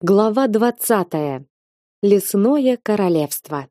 Глава двадцатая. Лесное королевство.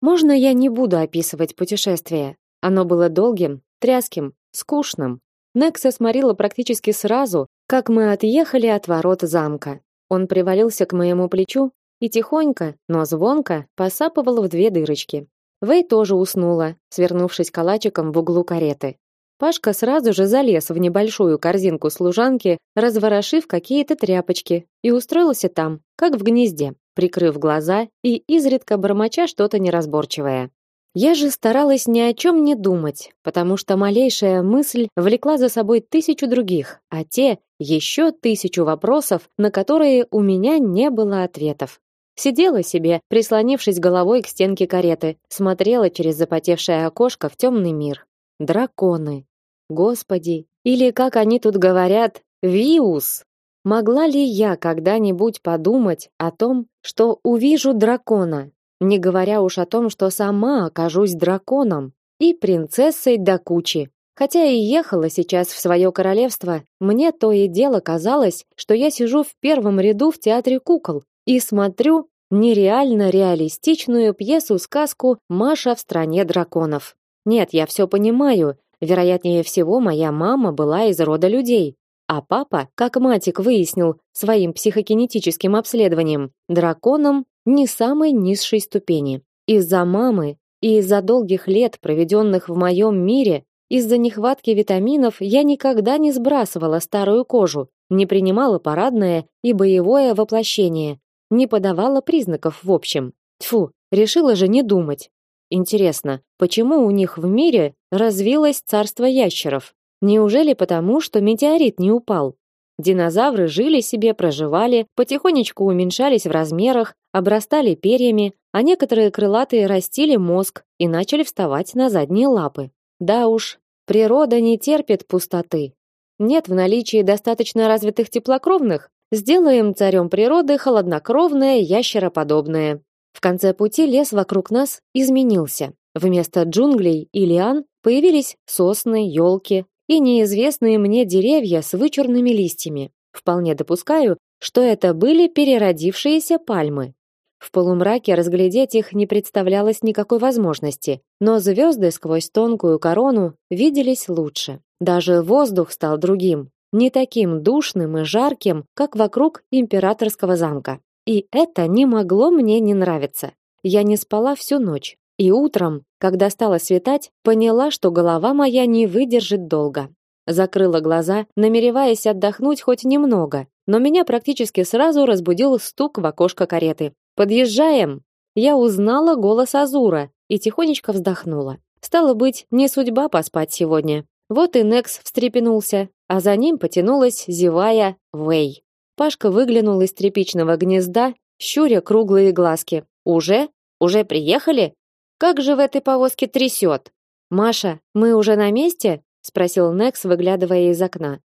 Можно я не буду описывать путешествие? Оно было долгим, тряским, скучным. Некса сморила практически сразу, как мы отъехали от ворот замка. Он привалился к моему плечу и тихонько, но звонко посапывал в две дырочки. Вэй тоже уснула, свернувшись калачиком в углу кареты. Пашка сразу же залез в небольшую корзинку служанки, разворошив какие-то тряпочки, и устроился там, как в гнезде, прикрыв глаза и изредка бормоча что-то неразборчивое. Я же старалась ни о чем не думать, потому что малейшая мысль влекла за собой тысячу других, а те еще тысячу вопросов, на которые у меня не было ответов. Сидела себе, прислонившись головой к стенке кареты, смотрела через запотевшее окошко в темный мир. Драконы. Господи, или как они тут говорят, виус. Могла ли я когда-нибудь подумать о том, что увижу дракона, не говоря уж о том, что сама окажусь драконом и принцессой до кучи? Хотя и ехала сейчас в свое королевство, мне то и дело казалось, что я сижу в первом ряду в театре кукол и смотрю нереально реалистичную пьесу-сказку Маша в стране драконов. Нет, я все понимаю. Вероятнее всего, моя мама была из рода людей, а папа, как Матик выяснил своим психокинетическим обследованием, драконом не самой низшей ступени. Из-за мамы и из-за долгих лет, проведенных в моем мире, из-за нехватки витаминов я никогда не сбрасывала старую кожу, не принимала парадное и боевое воплощение, не подавала признаков в общем. Тьфу, решила же не думать. Интересно, почему у них в мире развилось царство ящеров? Неужели потому, что метеорит не упал? Динозавры жили себе, проживали, потихонечку уменьшались в размерах, обрастали перьями, а некоторые крылатые растили мозг и начали вставать на задние лапы. Да уж, природа не терпит пустоты. Нет в наличии достаточно развитых теплокровных, сделаем царем природы холоднокровное ящероподобное. В конце пути лес вокруг нас изменился. Вместо джунглей и лиан появились сосны, елки и неизвестные мне деревья с вычурными листьями. Вполне допускаю, что это были переродившиеся пальмы. В полумраке разглядеть их не представлялось никакой возможности, но звезды сквозь тонкую корону виделись лучше. Даже воздух стал другим, не таким душным и жарким, как вокруг императорского замка. И это не могло мне не нравиться. Я не спала всю ночь. И утром, когда стало светать, поняла, что голова моя не выдержит долго. Закрыла глаза, намереваясь отдохнуть хоть немного, но меня практически сразу разбудил стук в окошко кареты. «Подъезжаем!» Я узнала голос Азура и тихонечко вздохнула. Стало быть, не судьба поспать сегодня. Вот и Некс встрепенулся, а за ним потянулась, зевая, Вэй. Пашка выглянул из тряпичного гнезда, щуря круглые глазки. Уже? Уже приехали? Как же в этой повозке трясет? Маша, мы уже на месте? спросил Некс, выглядывая из окна.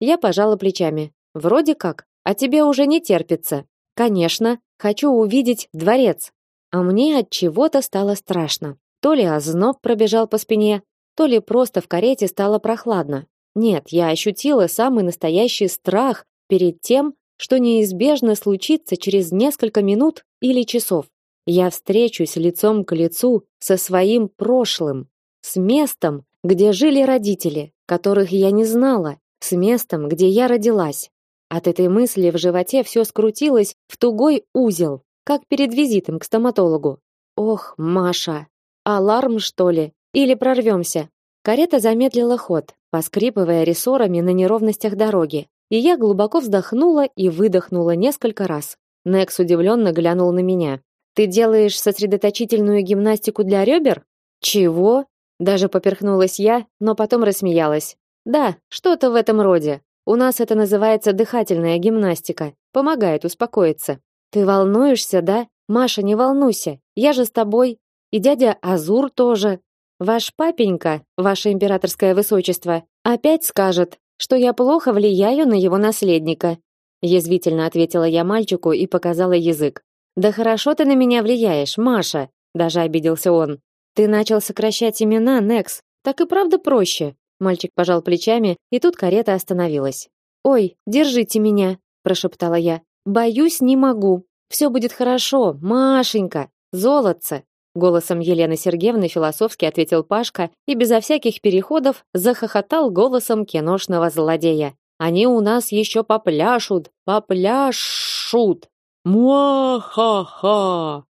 Я пожала плечами. Вроде как. А тебе уже не терпится. Конечно, хочу увидеть дворец. А мне от чего-то стало страшно. То ли озноб пробежал по спине, то ли просто в карете стало прохладно. Нет, я ощутила самый настоящий страх перед тем, что неизбежно случится через несколько минут или часов. Я встречусь лицом к лицу со своим прошлым, с местом, где жили родители, которых я не знала, с местом, где я родилась. От этой мысли в животе все скрутилось в тугой узел, как перед визитом к стоматологу. Ох, Маша, аларм что ли? Или прорвемся? Карета замедлила ход, поскрипывая рессорами на неровностях дороги. И я глубоко вздохнула и выдохнула несколько раз. Некс удивленно глянул на меня. Ты делаешь сосредоточительную гимнастику для ребер? Чего? Даже поперхнулась я, но потом рассмеялась. Да, что-то в этом роде. У нас это называется дыхательная гимнастика. Помогает успокоиться. Ты волнуешься, да? Маша, не волнуйся. Я же с тобой. И дядя Азур тоже. Ваш папенька, ваше императорское высочество, опять скажет, что я плохо влияю на его наследника. Язвительно ответила я мальчику и показала язык. Да хорошо ты на меня влияешь, Маша, даже обиделся он. Ты начал сокращать имена, Некс. Так и правда проще. Мальчик пожал плечами, и тут карета остановилась. Ой, держите меня, прошептала я. Боюсь, не могу. Все будет хорошо, Машенька, золотце. Голосом Елены Сергеевны философски ответил Пашка и безо всяких переходов захохотал голосом киношного злодея. Они у нас еще попляшут, попляшут. Муа-ха-ха.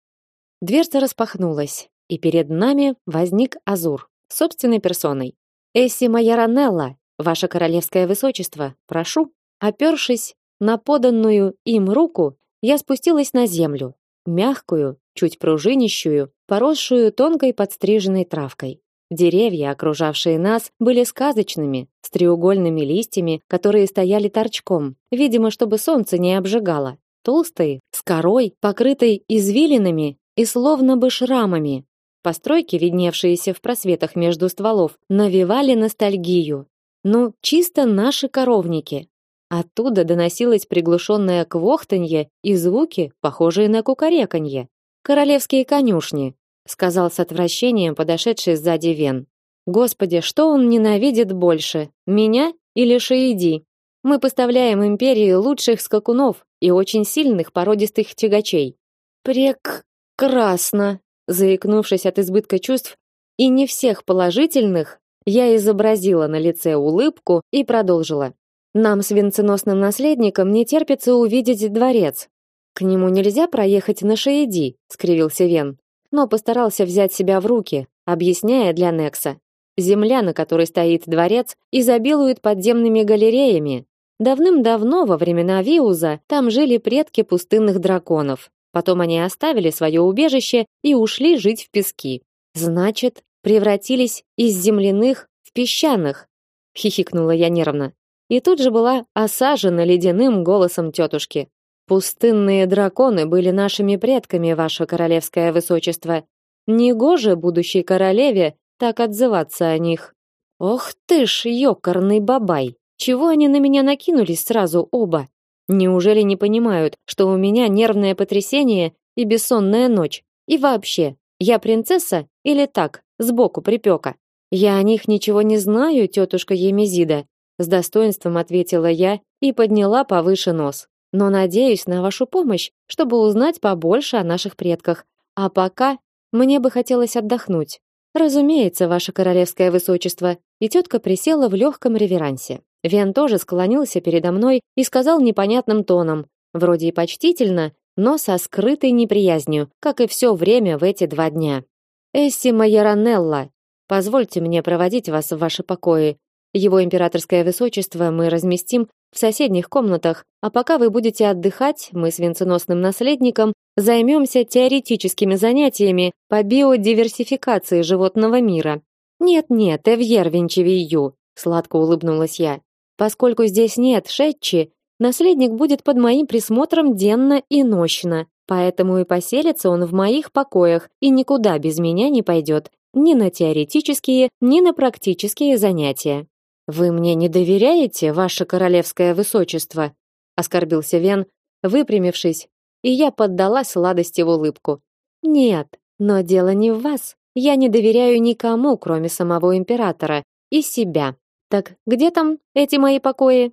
Дверца распахнулась, и перед нами возник Азур, собственной персоной. Эсси Майоранелла, ваше королевское высочество, прошу. Опершись на поданную им руку, я спустилась на землю, мягкую, чуть пружинищую, поросшую тонкой подстриженной травкой. Деревья, окружавшие нас, были сказочными, с треугольными листьями, которые стояли торчком, видимо, чтобы солнце не обжигало. Толстые, с корой, покрытой извилинами и словно бы шрамами. Постройки, видневшиеся в просветах между стволов, навевали ностальгию. Ну, чисто наши коровники. Оттуда доносилось приглушенное квохтанье и звуки, похожие на кукареканье. Королевские конюшни, сказал с отвращением подошедший сзади Вен. Господи, что он ненавидит больше, меня или Шаиди? Мы поставляем империи лучших скакунов и очень сильных породистых тягачей. Прекрасно, заикнувшись от избытка чувств, и не всех положительных, я изобразила на лице улыбку и продолжила. Нам с венценосным наследником не терпится увидеть дворец. К нему нельзя проехать на Шаиди, скривился Вен, но постарался взять себя в руки, объясняя для Некса. Земля, на которой стоит дворец, изобилует подземными галереями. Давным-давно, во времена Виуза, там жили предки пустынных драконов. Потом они оставили свое убежище и ушли жить в пески. Значит, превратились из земляных в песчаных, хихикнула я нервно. И тут же была осажена ледяным голосом тетушки. Пустынные драконы были нашими предками, ваше королевское высочество. Негоже будущей королеве так отзываться о них. Ох ты ж, ёкарный бабай. Чего они на меня накинулись сразу оба? Неужели не понимают, что у меня нервное потрясение и бессонная ночь? И вообще, я принцесса или так, сбоку припека? Я о них ничего не знаю, тетушка Емизида, с достоинством ответила я и подняла повыше нос но надеюсь на вашу помощь, чтобы узнать побольше о наших предках. А пока мне бы хотелось отдохнуть. Разумеется, ваше королевское высочество. И тетка присела в легком реверансе. Вен тоже склонился передо мной и сказал непонятным тоном, вроде и почтительно, но со скрытой неприязнью, как и все время в эти два дня. Эсси Майоранелла, позвольте мне проводить вас в ваши покои. Его императорское высочество мы разместим в соседних комнатах, а пока вы будете отдыхать, мы с венценосным наследником займемся теоретическими занятиями по биодиверсификации животного мира. Нет-нет, Эвьер Венчевию, сладко улыбнулась я. Поскольку здесь нет Шетчи, наследник будет под моим присмотром денно и нощно, поэтому и поселится он в моих покоях и никуда без меня не пойдет, ни на теоретические, ни на практические занятия. Вы мне не доверяете, ваше королевское высочество? оскорбился Вен, выпрямившись, и я поддалась сладости в улыбку. Нет, но дело не в вас. Я не доверяю никому, кроме самого императора и себя. Так где там эти мои покои?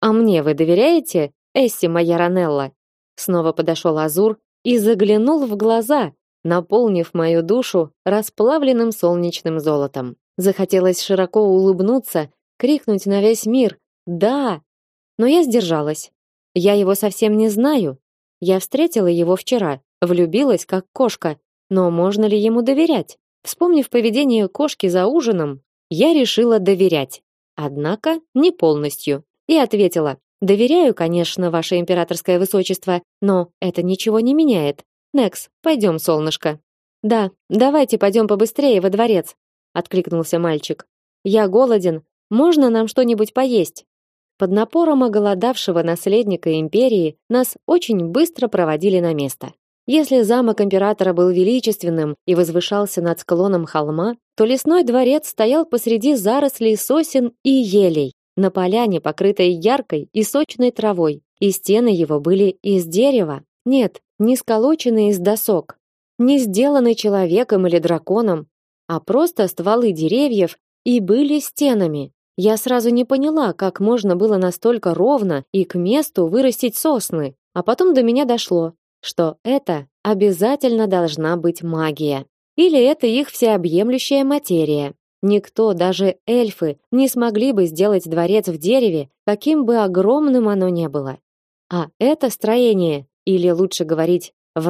А мне вы доверяете, Эсси моя Ранелла? Снова подошел Азур и заглянул в глаза, наполнив мою душу расплавленным солнечным золотом. Захотелось широко улыбнуться крикнуть на весь мир: "Да!" Но я сдержалась. Я его совсем не знаю. Я встретила его вчера, влюбилась как кошка, но можно ли ему доверять? Вспомнив поведение кошки за ужином, я решила доверять. Однако не полностью. И ответила: "Доверяю, конечно, ваше императорское высочество, но это ничего не меняет. Некс, пойдем, солнышко". "Да, давайте пойдем побыстрее во дворец", откликнулся мальчик. "Я голоден, можно нам что-нибудь поесть? Под напором оголодавшего наследника империи нас очень быстро проводили на место. Если замок императора был величественным и возвышался над склоном холма, то лесной дворец стоял посреди зарослей сосен и елей, на поляне, покрытой яркой и сочной травой, и стены его были из дерева. Нет, не сколоченные из досок, не сделаны человеком или драконом, а просто стволы деревьев и были стенами. Я сразу не поняла, как можно было настолько ровно и к месту вырастить сосны. А потом до меня дошло, что это обязательно должна быть магия. Или это их всеобъемлющая материя. Никто, даже эльфы, не смогли бы сделать дворец в дереве, каким бы огромным оно ни было. А это строение, или лучше говорить, в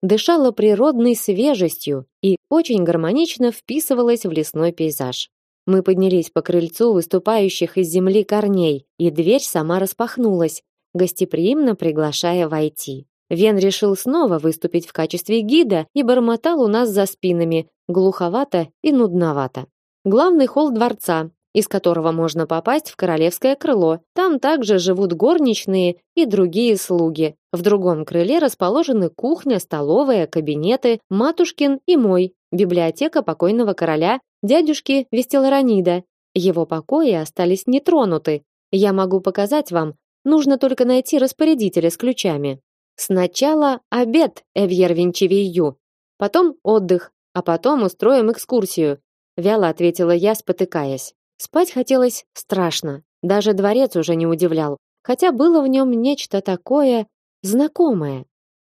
дышало природной свежестью и очень гармонично вписывалось в лесной пейзаж. Мы поднялись по крыльцу выступающих из земли корней, и дверь сама распахнулась, гостеприимно приглашая войти. Вен решил снова выступить в качестве гида и бормотал у нас за спинами, глуховато и нудновато. Главный холл дворца, из которого можно попасть в королевское крыло. Там также живут горничные и другие слуги. В другом крыле расположены кухня, столовая, кабинеты, матушкин и мой, библиотека покойного короля, дядюшки Вестеларонида. Его покои остались нетронуты. Я могу показать вам, нужно только найти распорядителя с ключами. Сначала обед, Эвьер Винчевию, потом отдых, а потом устроим экскурсию, вяло ответила я, спотыкаясь. Спать хотелось страшно. Даже дворец уже не удивлял, хотя было в нем нечто такое знакомое.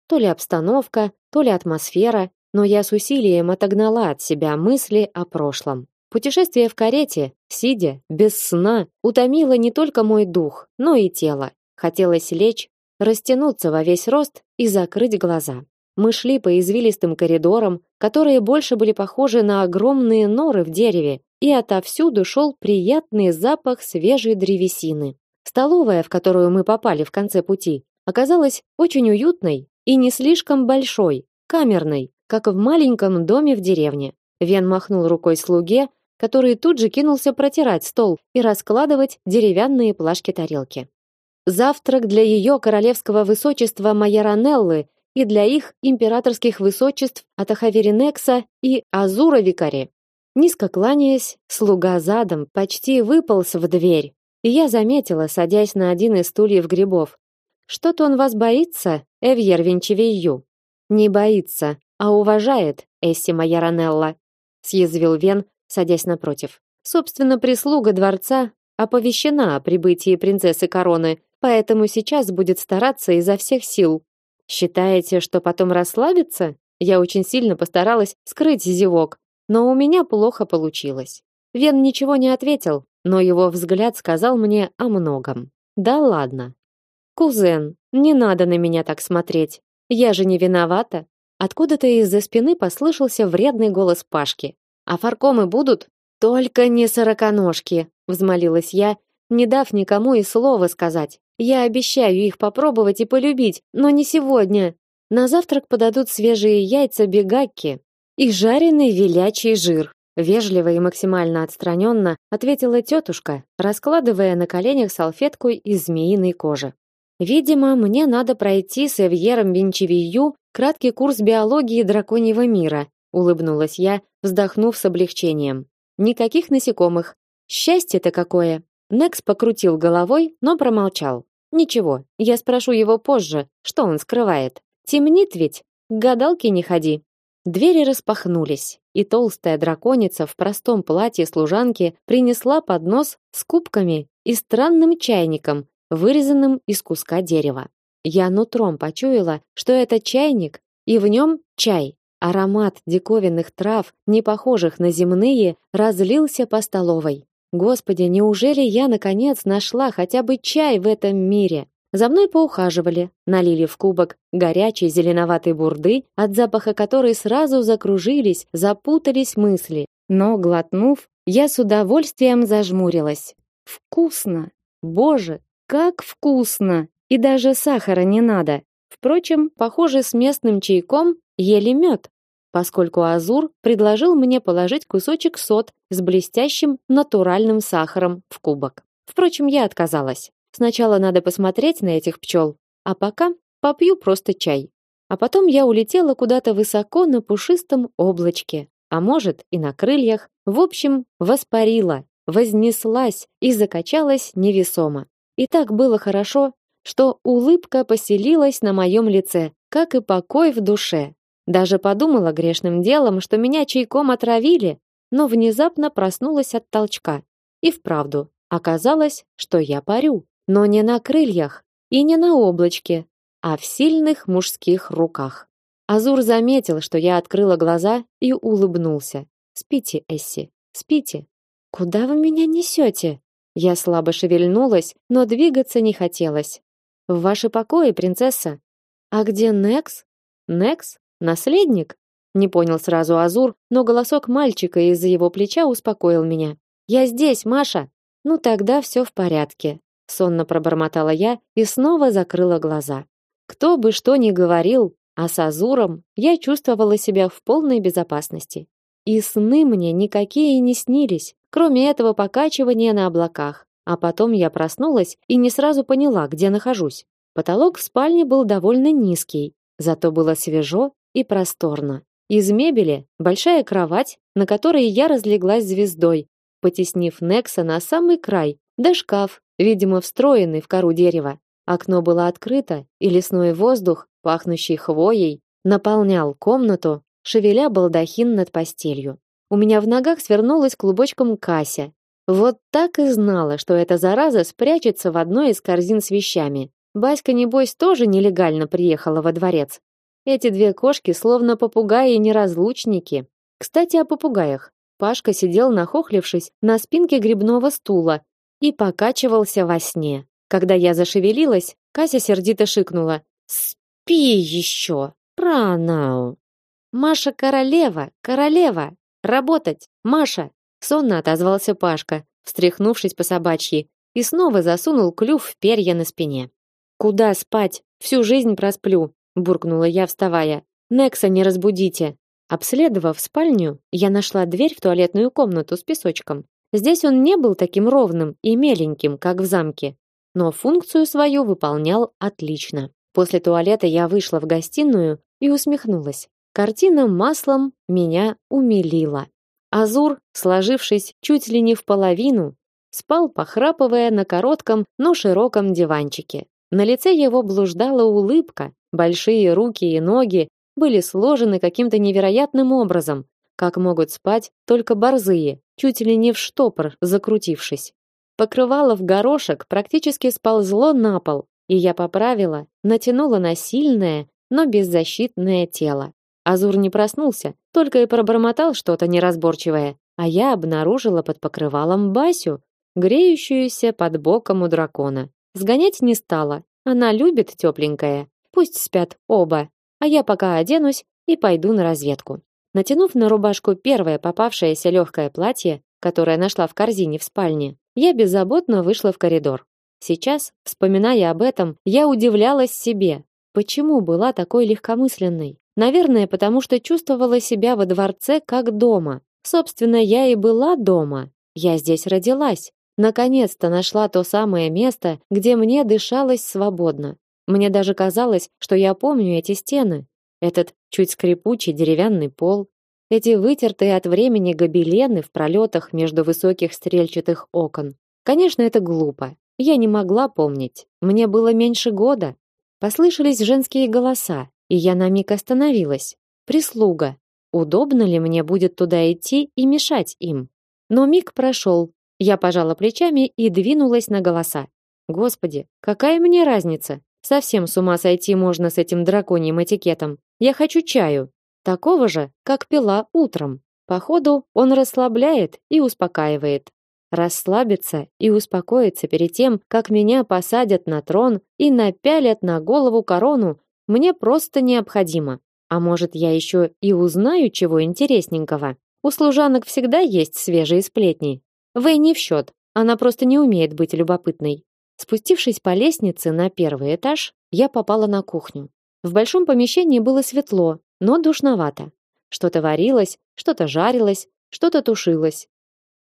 То ли обстановка, то ли атмосфера, но я с усилием отогнала от себя мысли о прошлом. Путешествие в карете, сидя, без сна, утомило не только мой дух, но и тело. Хотелось лечь, растянуться во весь рост и закрыть глаза. Мы шли по извилистым коридорам, которые больше были похожи на огромные норы в дереве, и отовсюду шел приятный запах свежей древесины. Столовая, в которую мы попали в конце пути, оказалась очень уютной и не слишком большой, камерной, как в маленьком доме в деревне. Вен махнул рукой слуге, который тут же кинулся протирать стол и раскладывать деревянные плашки-тарелки. Завтрак для ее королевского высочества Майоранеллы и для их императорских высочеств Атахаверинекса и Азура Викари. Низко кланяясь, слуга задом почти выполз в дверь, и я заметила, садясь на один из стульев грибов. Что-то он вас боится, Эвьер Винчевию? Не боится, а уважает, Эсси Майоранелла, съязвил Вен, садясь напротив. Собственно, прислуга дворца оповещена о прибытии принцессы Короны, поэтому сейчас будет стараться изо всех сил. Считаете, что потом расслабится? Я очень сильно постаралась скрыть зевок, но у меня плохо получилось. Вен ничего не ответил, но его взгляд сказал мне о многом. Да ладно. Кузен, не надо на меня так смотреть. Я же не виновата. Откуда-то из-за спины послышался вредный голос Пашки. А фаркомы будут? Только не сороконожки, взмолилась я, не дав никому и слова сказать. Я обещаю их попробовать и полюбить, но не сегодня. На завтрак подадут свежие яйца бегакки и жареный велячий жир. Вежливо и максимально отстраненно ответила тетушка, раскладывая на коленях салфетку из змеиной кожи. Видимо, мне надо пройти с Эвьером Винчевию краткий курс биологии драконьего мира, улыбнулась я, вздохнув с облегчением. Никаких насекомых. Счастье-то какое. Некс покрутил головой, но промолчал. Ничего, я спрошу его позже, что он скрывает. Темнит ведь, к гадалке не ходи. Двери распахнулись, и толстая драконица в простом платье служанки принесла поднос с кубками и странным чайником, вырезанным из куска дерева. Я нутром почуяла, что это чайник, и в нем чай. Аромат диковинных трав, не похожих на земные, разлился по столовой. Господи, неужели я наконец нашла хотя бы чай в этом мире? За мной поухаживали, налили в кубок горячей зеленоватой бурды, от запаха которой сразу закружились, запутались мысли. Но глотнув, я с удовольствием зажмурилась. Вкусно. Боже, как вкусно. И даже сахара не надо. Впрочем, похоже, с местным чайком ели мед поскольку Азур предложил мне положить кусочек сот с блестящим натуральным сахаром в кубок. Впрочем, я отказалась. Сначала надо посмотреть на этих пчел, а пока попью просто чай. А потом я улетела куда-то высоко на пушистом облачке, а может и на крыльях. В общем, воспарила, вознеслась и закачалась невесомо. И так было хорошо, что улыбка поселилась на моем лице, как и покой в душе. Даже подумала грешным делом, что меня чайком отравили, но внезапно проснулась от толчка. И вправду, оказалось, что я парю, но не на крыльях, и не на облачке, а в сильных мужских руках. Азур заметил, что я открыла глаза и улыбнулся. Спите, Эсси, спите. Куда вы меня несете? Я слабо шевельнулась, но двигаться не хотелось. В ваши покои, принцесса. А где Некс? Некс? Наследник? Не понял сразу Азур, но голосок мальчика из-за его плеча успокоил меня. Я здесь, Маша. Ну тогда все в порядке, сонно пробормотала я и снова закрыла глаза. Кто бы что ни говорил, а с Азуром я чувствовала себя в полной безопасности. И сны мне никакие не снились, кроме этого покачивания на облаках. А потом я проснулась и не сразу поняла, где нахожусь. Потолок в спальне был довольно низкий, зато было свежо и просторно. Из мебели большая кровать, на которой я разлеглась звездой, потеснив Некса на самый край, да шкаф, видимо, встроенный в кору дерева. Окно было открыто, и лесной воздух, пахнущий хвоей, наполнял комнату, шевеля балдахин над постелью. У меня в ногах свернулась клубочком Кася. Вот так и знала, что эта зараза спрячется в одной из корзин с вещами. Баська, небось, тоже нелегально приехала во дворец. Эти две кошки словно попугаи-неразлучники. Кстати, о попугаях. Пашка сидел нахохлившись на спинке грибного стула и покачивался во сне. Когда я зашевелилась, Кася сердито шикнула: "Спи еще, рано". Маша королева, королева, работать, Маша. Сонно отозвался Пашка, встряхнувшись по собачьи, и снова засунул клюв в перья на спине. Куда спать? Всю жизнь просплю буркнула я, вставая. Некса не разбудите. Обследовав спальню, я нашла дверь в туалетную комнату с песочком. Здесь он не был таким ровным и меленьким, как в замке, но функцию свою выполнял отлично. После туалета я вышла в гостиную и усмехнулась. Картина маслом меня умилила. Азур, сложившись чуть ли не в половину, спал, похрапывая на коротком, но широком диванчике. На лице его блуждала улыбка, Большие руки и ноги были сложены каким-то невероятным образом, как могут спать только борзые, чуть ли не в штопор закрутившись. Покрывало в горошек практически сползло на пол, и я поправила, натянула на сильное, но беззащитное тело. Азур не проснулся, только и пробормотал что-то неразборчивое, а я обнаружила под покрывалом Басю, греющуюся под боком у дракона. Сгонять не стала, она любит тепленькое. Пусть спят оба, а я пока оденусь и пойду на разведку. Натянув на рубашку первое попавшееся легкое платье, которое нашла в корзине в спальне, я беззаботно вышла в коридор. Сейчас, вспоминая об этом, я удивлялась себе, почему была такой легкомысленной. Наверное, потому что чувствовала себя во дворце как дома. Собственно, я и была дома. Я здесь родилась. Наконец-то нашла то самое место, где мне дышалось свободно. Мне даже казалось, что я помню эти стены, этот чуть скрипучий деревянный пол, эти вытертые от времени гобелены в пролетах между высоких стрельчатых окон. Конечно, это глупо. Я не могла помнить. Мне было меньше года. Послышались женские голоса, и я на миг остановилась. Прислуга. Удобно ли мне будет туда идти и мешать им? Но миг прошел. Я пожала плечами и двинулась на голоса. Господи, какая мне разница? Совсем с ума сойти можно с этим драконьим этикетом. Я хочу чаю, такого же, как пила утром. Походу, он расслабляет и успокаивает. Расслабиться и успокоиться перед тем, как меня посадят на трон и напялят на голову корону, мне просто необходимо. А может, я еще и узнаю чего интересненького. У служанок всегда есть свежие сплетни. Вэй не в счет, она просто не умеет быть любопытной. Спустившись по лестнице на первый этаж, я попала на кухню. В большом помещении было светло, но душновато. Что-то варилось, что-то жарилось, что-то тушилось.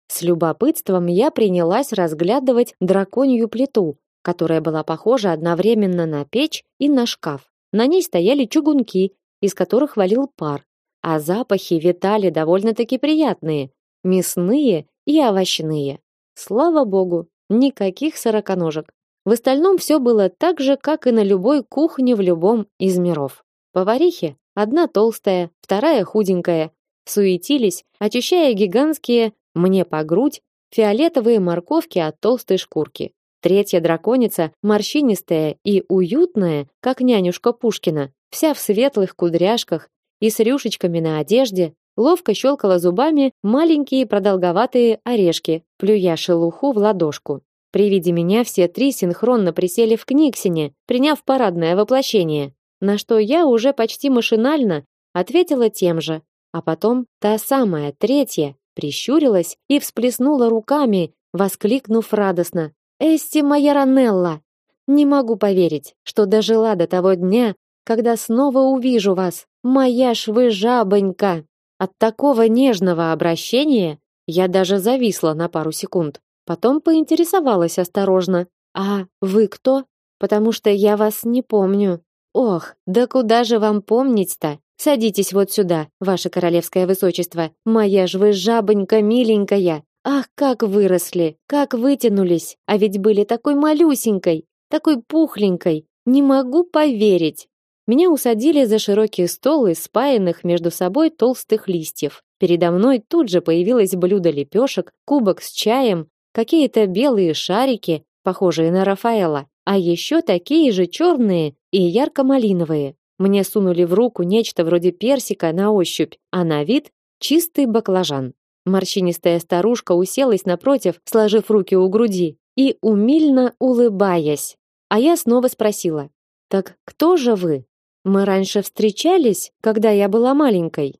С любопытством я принялась разглядывать драконью плиту, которая была похожа одновременно на печь и на шкаф. На ней стояли чугунки, из которых валил пар, а запахи витали довольно-таки приятные, мясные и овощные. Слава богу, Никаких сороконожек. В остальном все было так же, как и на любой кухне в любом из миров. Поварихи, одна толстая, вторая худенькая, суетились, очищая гигантские, мне по грудь, фиолетовые морковки от толстой шкурки. Третья драконица, морщинистая и уютная, как нянюшка Пушкина, вся в светлых кудряшках и с рюшечками на одежде, ловко щелкала зубами маленькие продолговатые орешки, плюя шелуху в ладошку. При виде меня все три синхронно присели в книгсине, приняв парадное воплощение, на что я уже почти машинально ответила тем же. А потом та самая третья прищурилась и всплеснула руками, воскликнув радостно: "Эсти моя Ранелла! Не могу поверить, что дожила до того дня, когда снова увижу вас, моя ж вы жабонька". От такого нежного обращения я даже зависла на пару секунд. Потом поинтересовалась осторожно: "А вы кто? Потому что я вас не помню". Ох, да куда же вам помнить-то? Садитесь вот сюда, ваше королевское высочество. Моя ж вы жабонька миленькая. Ах, как выросли, как вытянулись. А ведь были такой малюсенькой, такой пухленькой. Не могу поверить. Меня усадили за широкий стол из спаянных между собой толстых листьев. Передо мной тут же появилось блюдо лепешек, кубок с чаем, какие-то белые шарики, похожие на Рафаэла, а еще такие же черные и ярко-малиновые. Мне сунули в руку нечто вроде персика на ощупь, а на вид чистый баклажан. Морщинистая старушка уселась напротив, сложив руки у груди и умильно улыбаясь. А я снова спросила: "Так кто же вы? Мы раньше встречались, когда я была маленькой?"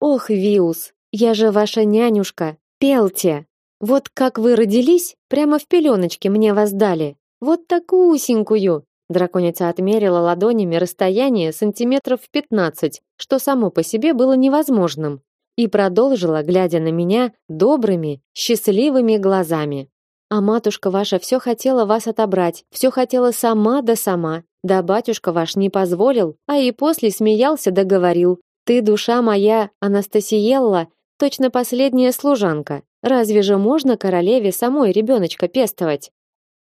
"Ох, Виус, я же ваша нянюшка, Пелте. Вот как вы родились, прямо в пеленочке мне вас дали. Вот такусенькую. Драконица отмерила ладонями расстояние сантиметров пятнадцать, что само по себе было невозможным, и продолжила, глядя на меня добрыми, счастливыми глазами. А матушка ваша все хотела вас отобрать, все хотела сама да сама. Да батюшка ваш не позволил, а и после смеялся да говорил: "Ты душа моя, Анастасиелла, точно последняя служанка. Разве же можно королеве самой ребеночка пестовать?"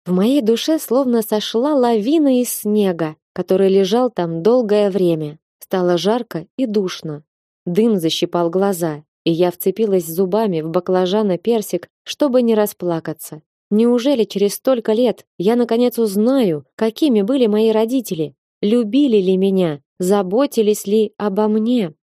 В моей душе словно сошла лавина из снега, который лежал там долгое время. Стало жарко и душно. Дым защипал глаза, и я вцепилась зубами в баклажана персик, чтобы не расплакаться. Неужели через столько лет я наконец узнаю, какими были мои родители? Любили ли меня? Заботились ли обо мне?